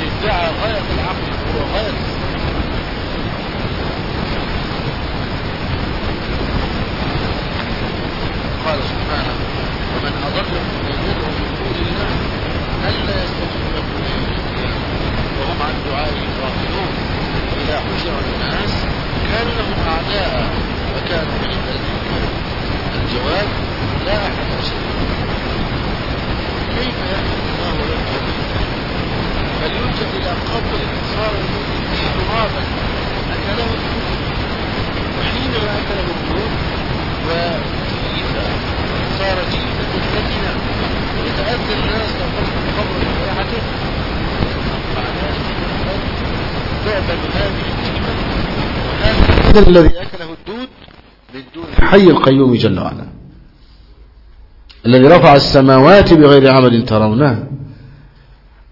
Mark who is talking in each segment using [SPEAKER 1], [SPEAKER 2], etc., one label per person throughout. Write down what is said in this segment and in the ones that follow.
[SPEAKER 1] يعني ادعى غاية العقل وغاية الذي أكله الدود
[SPEAKER 2] دون حي القيوم جل وعلا الذي رفع السماوات بغير عمل ترونه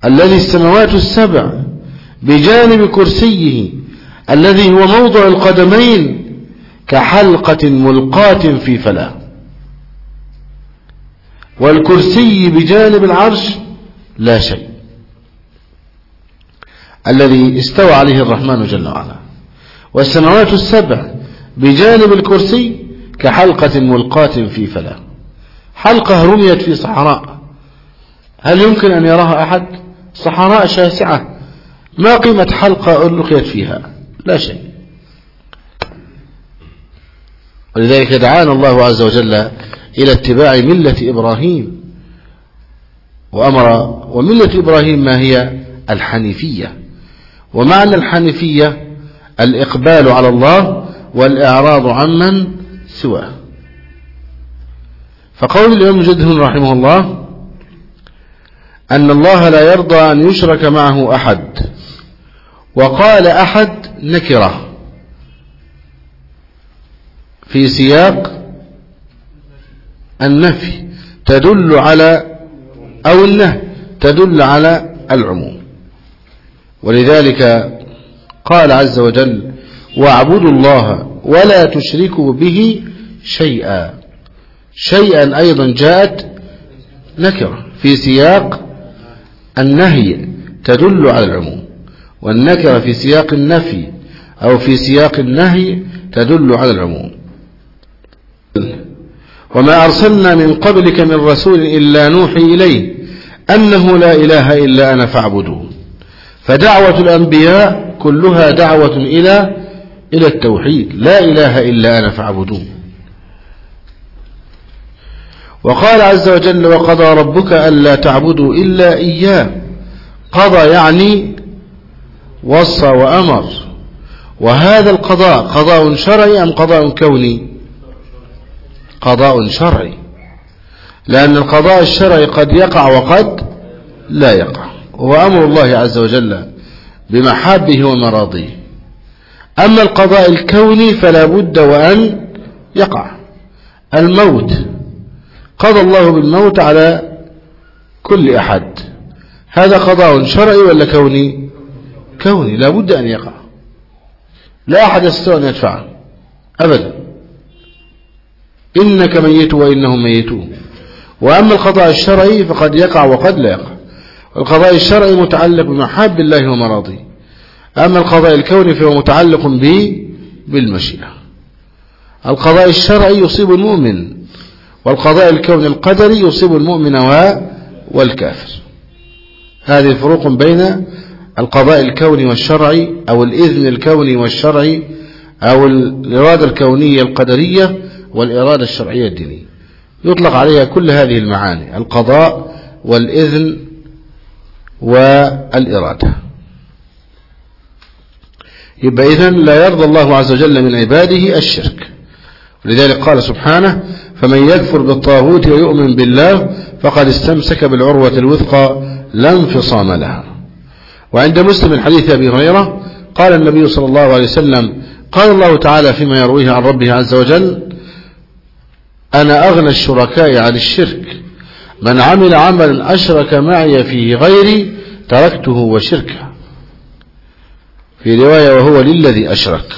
[SPEAKER 2] الذي السماوات السبع بجانب كرسيه الذي هو موضع القدمين كحلقة ملقاة في فلاة والكرسي بجانب العرش لا شيء الذي استوى عليه الرحمن جل وعلا والسماوات السبع بجانب الكرسي كحلقة ملقاة في فلا حلقة رميت في صحراء هل يمكن أن يراها أحد صحراء شاسعة ما قيمة حلقة ألقيت فيها لا شيء ولذلك دعانا الله عز وجل إلى اتباع ملة إبراهيم وأمر وملة إبراهيم ما هي الحنيفية ومعنى الحنيفية الإقبال على الله والإعراض عمن سواه فقول الإمام مجدد رحمه الله أن الله لا يرضى أن يشرك معه أحد وقال أحد نكره في سياق النفي تدل على أو النهي تدل على العموم ولذلك قال عز وجل واعبدوا الله ولا تشركوا به شيئا شيئا أيضا جاءت نكرة في سياق النهي تدل على العموم والنكرة في سياق النفي أو في سياق النهي تدل على العموم وما أرسلنا من قبلك من رسول إلا نوحي إليه أنه لا إله إلا أنا فاعبدوه فدعوة الأنبياء كلها دعوة إلى إلى التوحيد لا إله إلا أنا فاعبدون وقال عز وجل وقضى ربك ألا تعبدوا إلا إياه قضى يعني وصى وأمر وهذا القضاء قضاء شرعي أم قضاء كوني قضاء شرعي لأن القضاء الشرعي قد يقع وقد لا يقع هو أمر الله عز وجل بمحابه ومراضيه أما القضاء الكوني فلا بد وأن يقع الموت قضى الله بالموت على كل أحد هذا قضاء شرعي ولا كوني كوني لا بد أن يقع لا أحد يستطيع أن يدفعه أبدا إنك ميت وإنهم ميتون وأما القضاء الشرعي فقد يقع وقد لا يقع القضاء الشرعي متعلق بمحاب الله ومراضيه أما القضاء الكوني فهو متعلق به بالمشيئة القضاء الشرعي يصيب المؤمن والقضاء الكوني القدري يصيب المؤمن والكافر هذه فروق بين القضاء الكوني والشرعي أو الإذن الكوني والشرعي أو الإرادة الكونية القدرية والإرادة الشرعية الدينية يطلق عليها كل هذه المعاني القضاء والإذن والإرادة يبقى إذن لا يرضى الله عز وجل من عباده الشرك لذلك قال سبحانه فمن يكفر بالطاغوت ويؤمن بالله فقد استمسك بالعروة الوثقى لا انفصام لها وعند مسلم الحديث أبي هريرة قال النبي صلى الله عليه وسلم قال الله تعالى فيما يرويه عن ربه عز وجل أنا أغنى الشركاء عن الشرك من عمل عملا أشرك معي فيه غيري تركته وشركه في رواية وهو للذي أشرك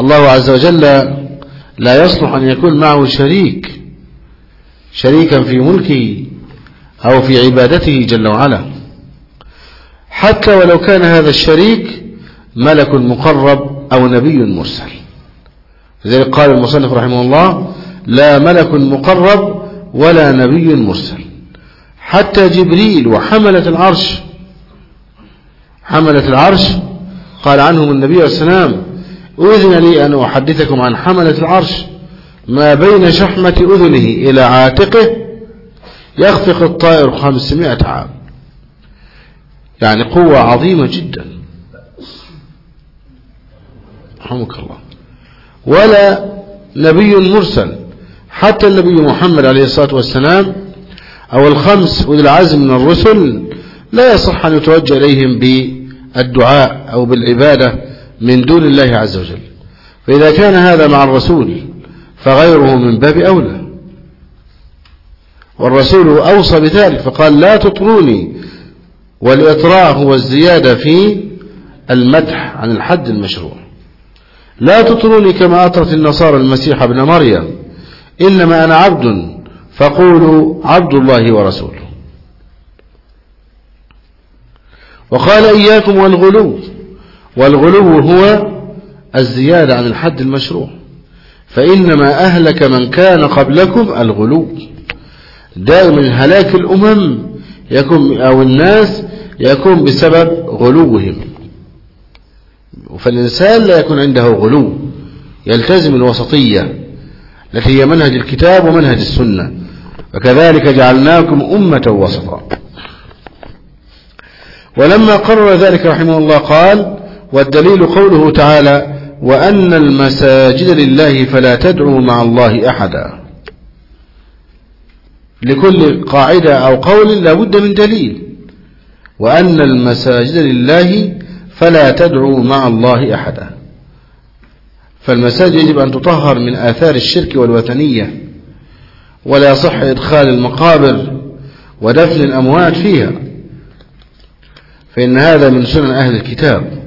[SPEAKER 2] الله عز وجل لا يصلح أن يكون معه شريك شريكا في ملكه أو في عبادته جل وعلا حتى ولو كان هذا الشريك ملك مقرب أو نبي مرسل لذلك قال المصنف رحمه الله لا ملك مقرب ولا نبي مرسل حتى جبريل وحملة العرش حملة العرش قال عنهم النبي عليه السلام أذن لي أن أحدثكم عن حملة العرش ما بين شحمة أذنه إلى عاتقه يخفق الطائر خمسمائة عام يعني قوة عظيمة جدا رحمك الله ولا نبي مرسل حتى النبي محمد عليه الصلاة والسلام أو الخمس أولي العزم من الرسل لا يصح أن يتوجه إليهم بالدعاء أو بالعبادة من دون الله عز وجل فإذا كان هذا مع الرسول فغيره من باب أولى والرسول أوصى بذلك فقال لا تطروني والإطراء هو الزيادة في المدح عن الحد المشروع لا تطروني كما أطرت النصارى المسيح ابن مريم إنما أنا عبد فقولوا عبد الله ورسوله وقال إياكم والغلو والغلو هو الزيادة عن الحد المشروع فإنما أهلك من كان قبلكم الغلو دائما هلاك الأمم يكون أو الناس يكون بسبب غلوهم فالإنسان لا يكون عنده غلو يلتزم الوسطية التي هي منهج الكتاب ومنهج السنة وكذلك جعلناكم أمة وسطا ولما قرر ذلك رحمه الله قال والدليل قوله تعالى وأن المساجد لله فلا تدعوا مع الله أحدا لكل قاعدة أو قول لا بد من دليل وأن المساجد لله فلا تدعوا مع الله أحدا فالمساجد يجب أن تطهر من آثار الشرك والوثنية ولا صح إدخال المقابر ودفن الأموات فيها فإن هذا من سنن أهل الكتاب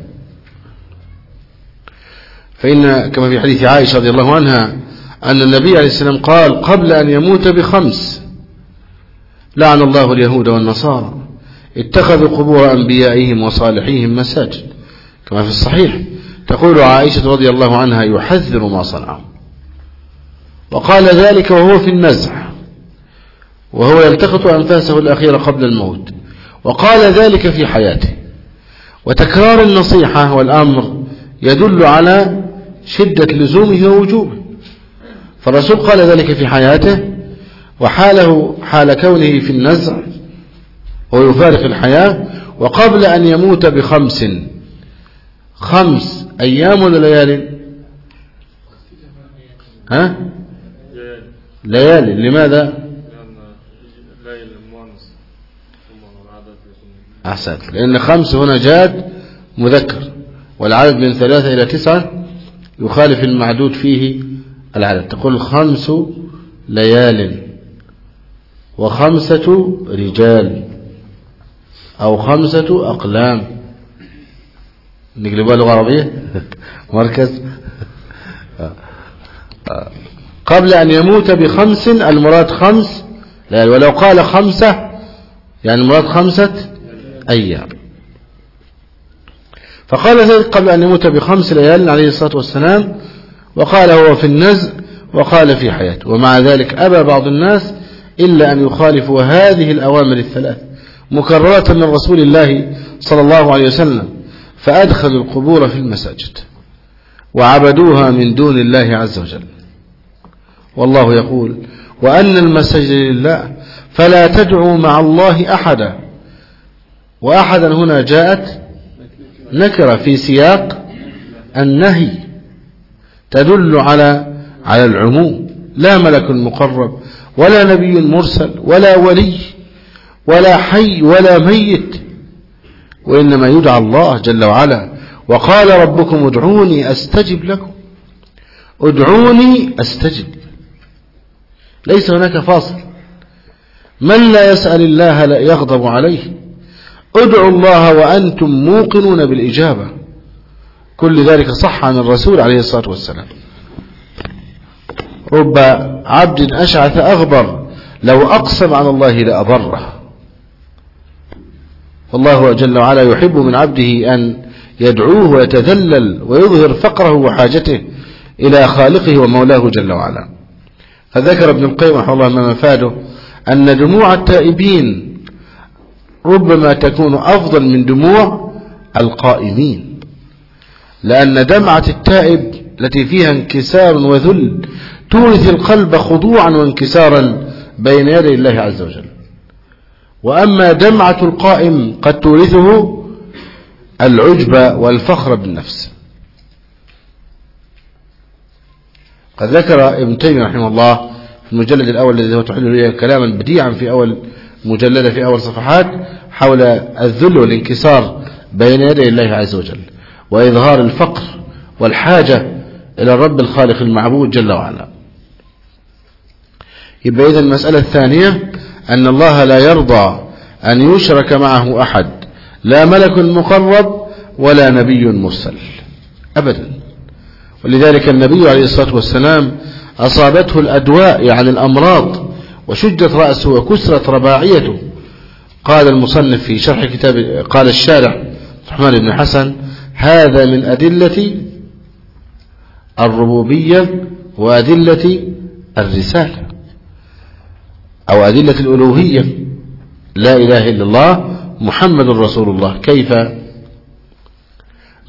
[SPEAKER 2] فإن كما في حديث عائشة رضي الله عنها أن النبي عليه السلام قال قبل أن يموت بخمس لعن الله اليهود والنصارى اتخذوا قبور أنبيائهم وصالحيهم مساجد كما في الصحيح تقول عائشة رضي الله عنها يحذر ما صنعه وقال ذلك وهو في النزع وهو يلتقط أنفاسه الأخيرة قبل الموت وقال ذلك في حياته وتكرار النصيحة والأمر يدل على شدة لزومه ووجوبه فالرسول قال ذلك في حياته وحاله حال كونه في النزع ويفارق الحياة وقبل أن يموت بخمس خمس أيام ولا ليالي ها ليالي لماذا أحسنت لأن خمس هنا جاد مذكر والعدد من ثلاثة إلى تسعة يخالف المعدود فيه العدد تقول خمس ليال وخمسة رجال أو خمسة أقلام نقلبها لغة عربية مركز قبل أن يموت بخمس المراد خمس ولو قال خمسة يعني المراد خمسة أيام فقال ذلك قبل أن يموت بخمس ليال عليه الصلاة والسلام وقال هو في النزع وقال في حياته ومع ذلك أبى بعض الناس إلا أن يخالفوا هذه الأوامر الثلاث مكررة من رسول الله صلى الله عليه وسلم فأدخلوا القبور في المساجد وعبدوها من دون الله عز وجل والله يقول وأن المساجد لله فلا تدعوا مع الله أحدا وأحدا هنا جاءت نكرة في سياق النهي تدل على على العموم لا ملك مقرب ولا نبي مرسل ولا ولي ولا حي ولا ميت وإنما يدعى الله جل وعلا وقال ربكم ادعوني أستجب لكم ادعوني أستجب ليس هناك فاصل من لا يسأل الله لا يغضب عليه ادعوا الله وأنتم موقنون بالإجابة كل ذلك صح عن الرسول عليه الصلاة والسلام رب عبد أشعث أغبر لو أقسم على الله لأبره والله جل وعلا يحب من عبده أن يدعوه ويتذلل ويظهر فقره وحاجته إلى خالقه ومولاه جل وعلا فذكر ابن القيم رحمه الله من مفاده أن دموع التائبين ربما تكون أفضل من دموع القائمين لأن دمعة التائب التي فيها انكسار وذل تورث القلب خضوعا وانكسارا بين يدي الله عز وجل وأما دمعة القائم قد تورثه العجب والفخر بالنفس قد ذكر ابن تيمية رحمه الله في المجلد الأول الذي هو تحل إليه كلاما بديعا في أول مجلدة في أول صفحات حول الذل والانكسار بين يدي الله عز وجل وإظهار الفقر والحاجة إلى الرب الخالق المعبود جل وعلا يبقى إذا المسألة الثانية أن الله لا يرضى أن يشرك معه أحد لا ملك مقرب ولا نبي مرسل أبدا ولذلك النبي عليه الصلاة والسلام أصابته الأدواء يعني الأمراض وشجت رأسه وكسرت رباعيته قال المصنف في شرح كتاب قال الشارع الرحمن بن حسن هذا من أدلة الربوبية وأدلة الرسالة أو أدلة الألوهية لا إله إلا الله محمد رسول الله كيف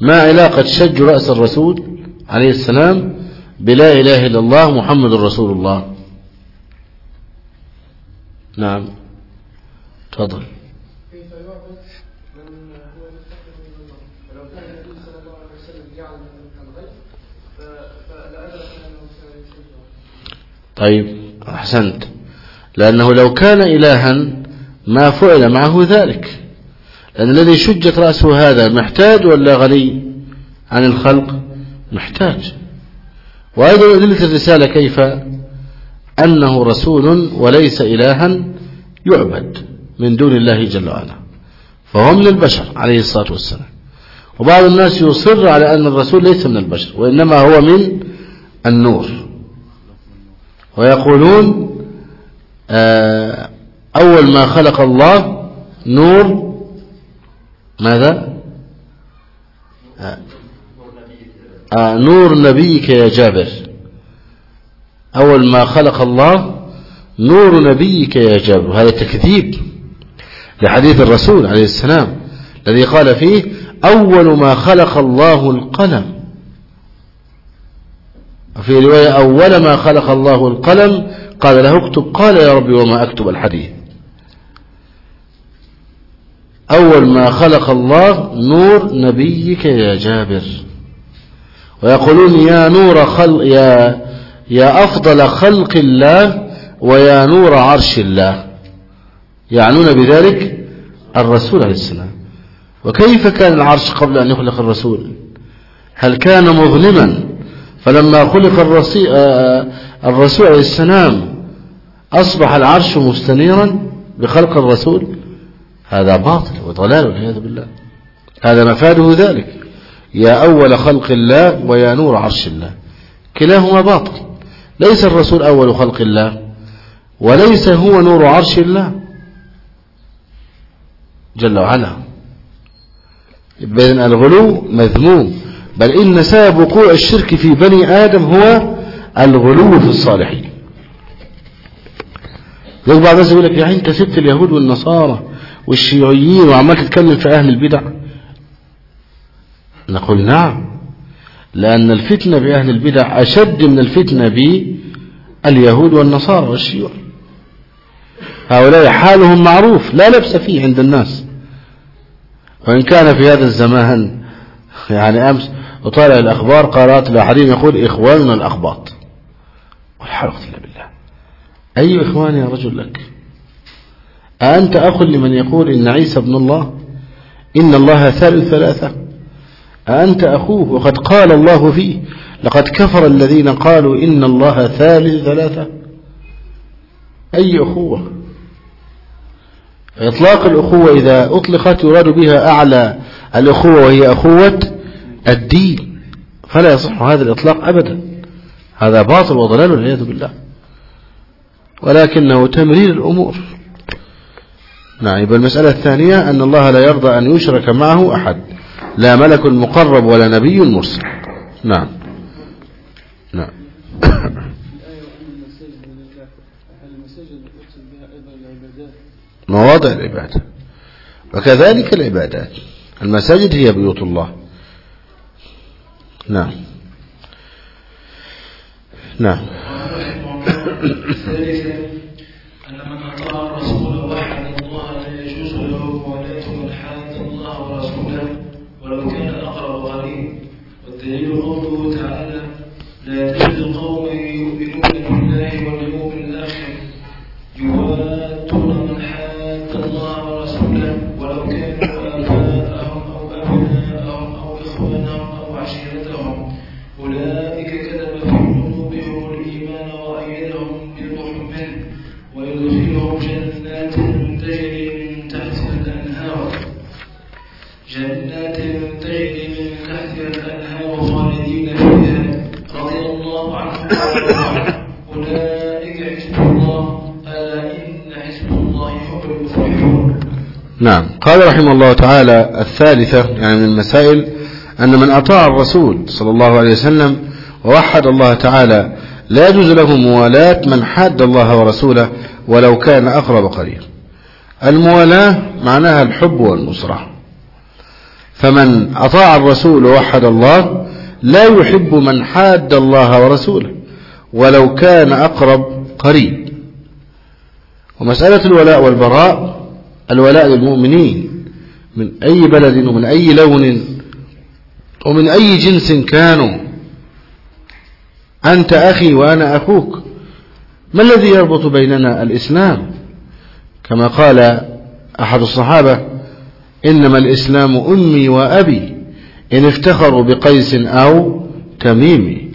[SPEAKER 2] ما علاقة شج رأس الرسول عليه السلام بلا إله إلا الله محمد رسول الله نعم تفضل طيب أحسنت لأنه لو كان إلها ما فعل معه ذلك لأن الذي شجت رأسه هذا محتاج ولا غني عن الخلق محتاج وأيضا أدلة الرسالة كيف أنه رسول وليس إلها يعبد من دون الله جل وعلا فهو من البشر عليه الصلاة والسلام وبعض الناس يصر على أن الرسول ليس من البشر وإنما هو من النور ويقولون آه، أول ما خلق الله نور ماذا آه، آه، نور نبيك يا جابر أول ما خلق الله نور نبيك يا جابر هذا تكذيب لحديث الرسول عليه السلام الذي قال فيه أول ما خلق الله القلم في رواية أول ما خلق الله القلم قال له اكتب قال يا ربي وما أكتب الحديث أول ما خلق الله نور نبيك يا جابر ويقولون يا نور خلق يا, يا أفضل خلق الله ويا نور عرش الله يعنون بذلك الرسول عليه السلام وكيف كان العرش قبل أن يخلق الرسول هل كان مظلما فلما خلق آه، آه، الرسول عليه السلام أصبح العرش مستنيرا بخلق الرسول هذا باطل وضلال والعياذ بالله هذا مفاده ذلك يا أول خلق الله ويا نور عرش الله كلاهما باطل ليس الرسول أول خلق الله وليس هو نور عرش الله جل وعلا بين الغلو مذموم بل إن سبب وقوع الشرك في بني آدم هو الغلو في الصالحين لو بعض الناس يقول لك يعني أنت سبت اليهود والنصارى والشيوعيين وعمال تتكلم في أهل البدع نقول نعم لأن الفتنة بأهل البدع أشد من الفتنة باليهود والنصارى والشيوع هؤلاء حالهم معروف لا لبس فيه عند الناس وإن كان في هذا الزمان يعني أمس وطالع الأخبار قرأت لأحدهم يقول إخواننا الأخباط قل حلقة بالله أي إخوان يا رجل لك أأنت أخ لمن يقول إن عيسى ابن الله إن الله ثالث ثلاثة أأنت أخوه وقد قال الله فيه لقد كفر الذين قالوا إن الله ثالث ثلاثة أي أخوة إطلاق الأخوة إذا أطلقت يراد بها أعلى الأخوة وهي أخوة الدين فلا يصح هذا الإطلاق أبدا هذا باطل وضلال والعياذ بالله ولكنه تمرير الأمور نعم يبقى المسألة الثانية أن الله لا يرضى أن يشرك معه أحد لا ملك مقرب ولا نبي مرسل نعم نعم مواضع العبادة وكذلك العبادات المساجد هي بيوت الله نعم نعم أن من أطاع الرسول الله
[SPEAKER 1] لا يجوز له حاد الله ورسوله ولو كان أقرب والدليل قوله تعالى لا تجد يؤمنون بالله واليوم الآخر
[SPEAKER 2] قال رحمه الله تعالى الثالثة يعني من المسائل أن من أطاع الرسول صلى الله عليه وسلم ووحد الله تعالى لا يجوز له موالاة من حاد الله ورسوله ولو كان أقرب قريب الموالاة معناها الحب والنصرة فمن أطاع الرسول ووحد الله لا يحب من حاد الله ورسوله ولو كان أقرب قريب ومسألة الولاء والبراء الولاء للمؤمنين من أي بلد ومن أي لون ومن أي جنس كانوا أنت أخي وأنا أخوك ما الذي يربط بيننا الإسلام كما قال أحد الصحابة إنما الإسلام أمي وأبي إن افتخروا بقيس أو تميمي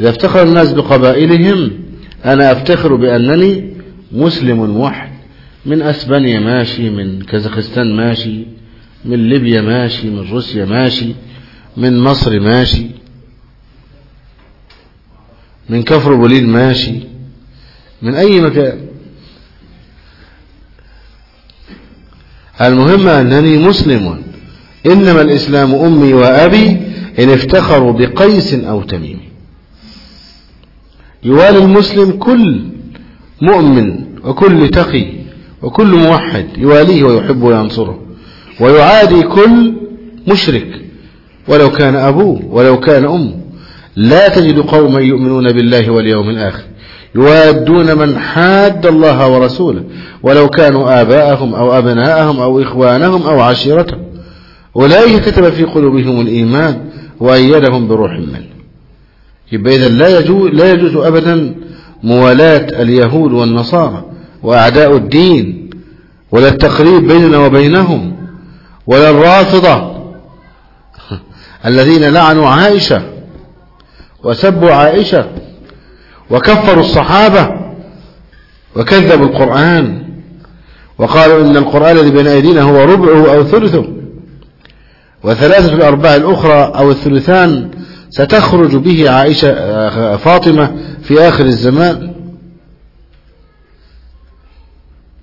[SPEAKER 2] إذا افتخر الناس بقبائلهم أنا أفتخر بأنني مسلم واحد من أسبانيا ماشي من كازاخستان ماشي من ليبيا ماشي من روسيا ماشي من مصر ماشي من كفر بولين ماشي من أي مكان المهم أنني مسلم إنما الإسلام أمي وأبي إن افتخروا بقيس أو تميم يوالي المسلم كل مؤمن وكل تقي وكل موحد يواليه ويحبه وينصره ويعادي كل مشرك ولو كان أبوه ولو كان أمه لا تجد قوما يؤمنون بالله واليوم الآخر يوادون من حاد الله ورسوله ولو كانوا آباءهم أو أبناءهم أو إخوانهم أو عشيرتهم أولئك كتب في قلوبهم الإيمان وأيدهم بروح منه يبقى إذا لا يجوز, لا يجوز أبدا موالاة اليهود والنصارى وأعداء الدين ولا التقريب بيننا وبينهم ولا الرافضة الذين لعنوا عائشة وسبوا عائشة وكفروا الصحابة وكذبوا القرآن وقالوا إن القرآن الذي بين أيدينا هو ربعه أو ثلثه وثلاثة الأرباع الأخرى أو الثلثان ستخرج به عائشة آه، فاطمة في آخر الزمان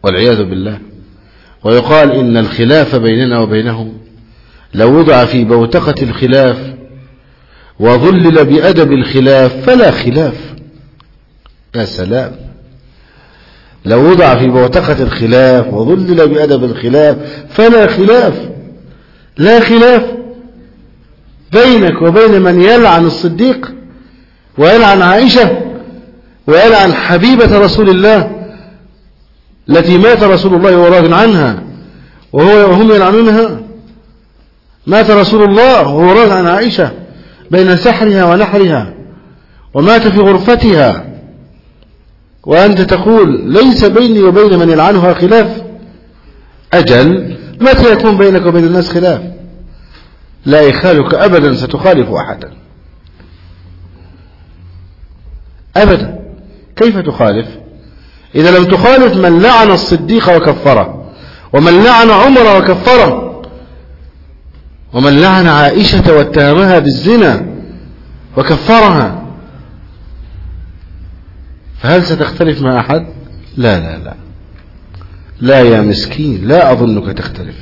[SPEAKER 2] والعياذ بالله ويقال إن الخلاف بيننا وبينهم لو وضع في بوتقة الخلاف وظلل بأدب الخلاف فلا خلاف يا سلام لو وضع في بوتقة الخلاف وظلل بأدب الخلاف فلا خلاف لا خلاف بينك وبين من يلعن الصديق ويلعن عائشة ويلعن حبيبة رسول الله التي مات رسول الله وراغ عنها وهو وهم يلعنونها مات رسول الله وهو راض عن عائشة بين سحرها ونحرها ومات في غرفتها وأنت تقول ليس بيني وبين من يلعنها خلاف أجل متى يكون بينك وبين الناس خلاف لا يخالك أبدا ستخالف أحدا أبدا كيف تخالف إذا لم تخالف من لعن الصديق وكفره ومن لعن عمر وكفره ومن لعن عائشة واتهمها بالزنا وكفرها فهل ستختلف مع أحد لا لا لا لا يا مسكين لا أظنك تختلف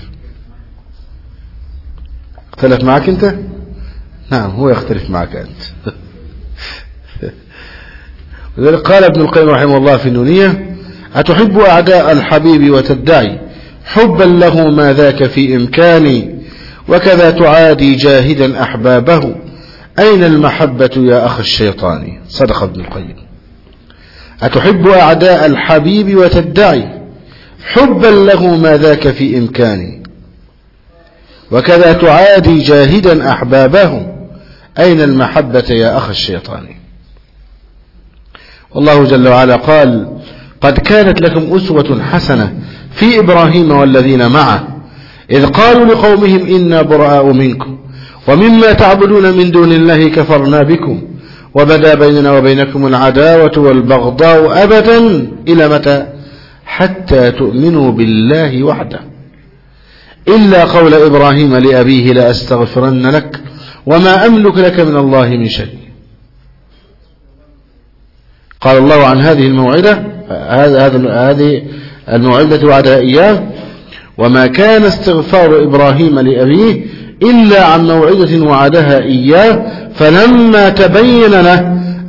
[SPEAKER 2] اختلف معك أنت نعم هو يختلف معك أنت لذلك قال ابن القيم رحمه الله في النونية أتحب أعداء الحبيب وتدعي حبا له ما ذاك في إمكاني وكذا تعادي جاهدا أحبابه أين المحبة يا أخ الشيطان صدق ابن القيم أتحب أعداء الحبيب وتدعي حبا له ما ذاك في إمكاني وكذا تعادي جاهدا أحبابه أين المحبة يا أخ الشيطان والله جل وعلا قال قد كانت لكم أسوة حسنة في إبراهيم والذين معه إذ قالوا لقومهم إنا براء منكم ومما تعبدون من دون الله كفرنا بكم وبدا بيننا وبينكم العداوة والبغضاء أبدا إلى متى حتى تؤمنوا بالله وحده إلا قول إبراهيم لأبيه لأستغفرن لك وما أملك لك من الله من شيء قال الله عن هذه الموعدة هذه الموعدة وعدها إياه وما كان استغفار إبراهيم لأبيه إلا عن موعدة وعدها إياه فلما تبين له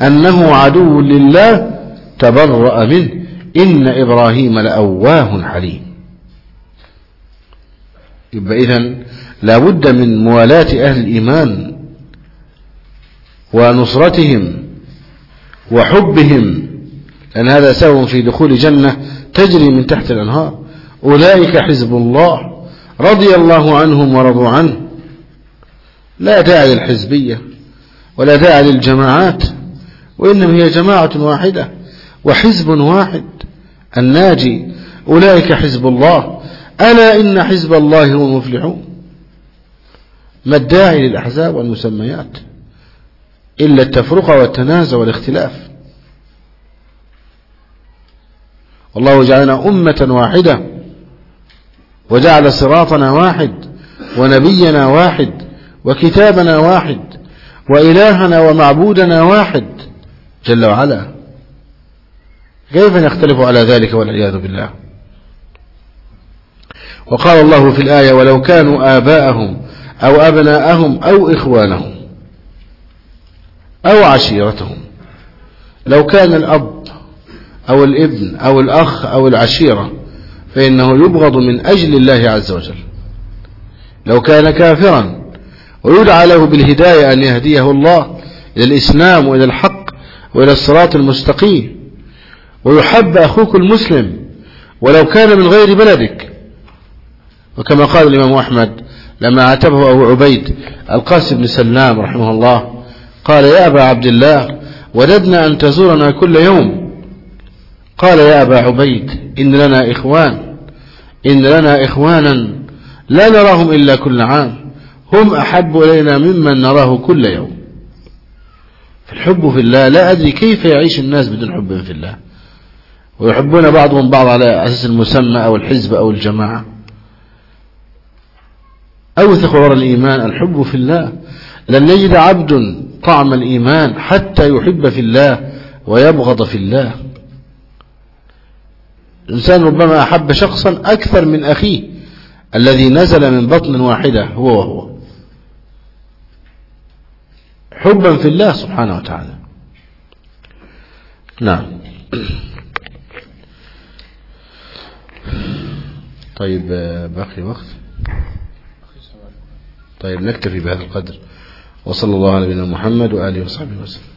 [SPEAKER 2] أنه عدو لله تبرأ منه إن إبراهيم لأواه حليم إذا إذن لابد من موالاة أهل الإيمان ونصرتهم وحبهم لأن هذا سبب في دخول جنة تجري من تحت الأنهار أولئك حزب الله رضي الله عنهم ورضوا عنه لا داعي للحزبية ولا داعي للجماعات وإنما هي جماعة واحدة وحزب واحد الناجي أولئك حزب الله ألا إن حزب الله هم المفلحون ما الداعي للأحزاب والمسميات إلا التفرقة والتنازع والاختلاف والله جعلنا أمة واحدة وجعل صراطنا واحد ونبينا واحد وكتابنا واحد وإلهنا ومعبودنا واحد جل وعلا كيف نختلف على ذلك والعياذ بالله وقال الله في الآية ولو كانوا آباءهم أو أبناءهم أو إخوانهم أو عشيرتهم لو كان الأب أو الابن أو الأخ أو العشيرة فإنه يبغض من أجل الله عز وجل لو كان كافرا ويدعى له بالهداية أن يهديه الله إلى الإسلام وإلى الحق وإلى الصراط المستقيم ويحب أخوك المسلم ولو كان من غير بلدك وكما قال الإمام أحمد لما عاتبه أبو عبيد القاسم بن سلام رحمه الله قال يا أبا عبد الله وددنا أن تزورنا كل يوم قال يا أبا عبيد إن لنا إخوان إن لنا إخوانا لا نراهم إلا كل عام هم أحب إلينا ممن نراه كل يوم فالحب في الله لا أدري كيف يعيش الناس بدون حب في الله ويحبون بعضهم بعض على أساس المسمى أو الحزب أو الجماعة أوثق ورا الإيمان الحب في الله لن يجد عبد طعم الإيمان حتى يحب في الله ويبغض في الله الإنسان ربما أحب شخصا أكثر من أخيه الذي نزل من بطن واحدة هو وهو حبا في الله سبحانه وتعالى نعم طيب باقي وقت طيب نكتفي بهذا القدر وصلى الله على نبينا محمد وآله
[SPEAKER 1] وصحبه وسلم